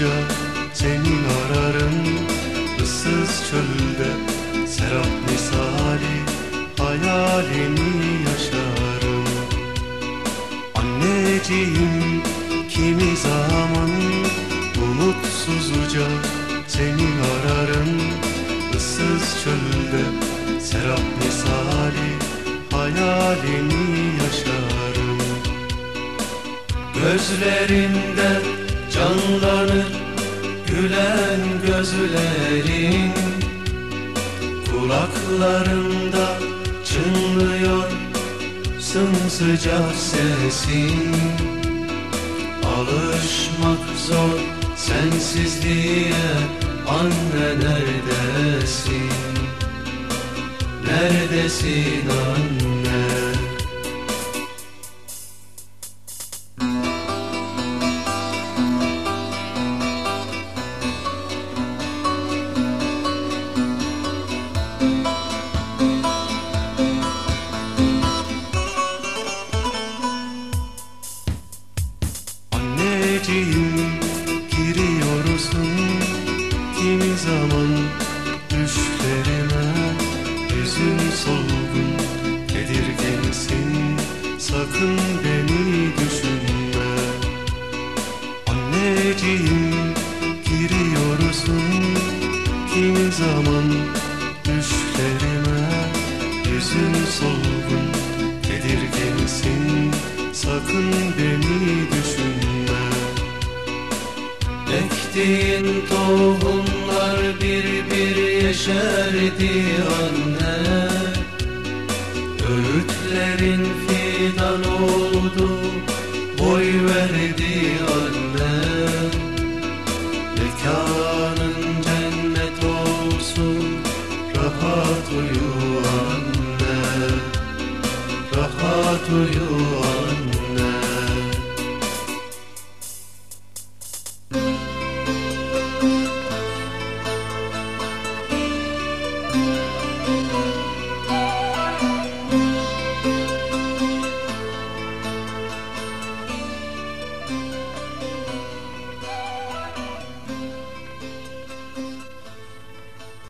umutsuzca seni ararım. Issız çölde serap misali hayalini yaşarım. Anneciğim kimi zaman umutsuzca seni ararım. Issız çölde serap misali hayalini yaşarım. Gözlerinde canlanır gülen gözlerin. Kulaklarında çınlıyor sımsıcak sesin. Alışmak zor sensizliğe anne neredesin? Neredesin anne Anneciğim giriyorsun kimi zaman düşlerime Yüzün solgun tedirginsin sakın beni düşünme. Anneciğim giriyorsun kimi zaman düşlerime Yüzün solgun tedirginsin sakın beni Ektiğin tohumlar bir bir yeşerdi anne. Öğütlerin fidan oldu boy verdi anne. Mekanın cennet olsun rahat uyu anne. Rahat uyu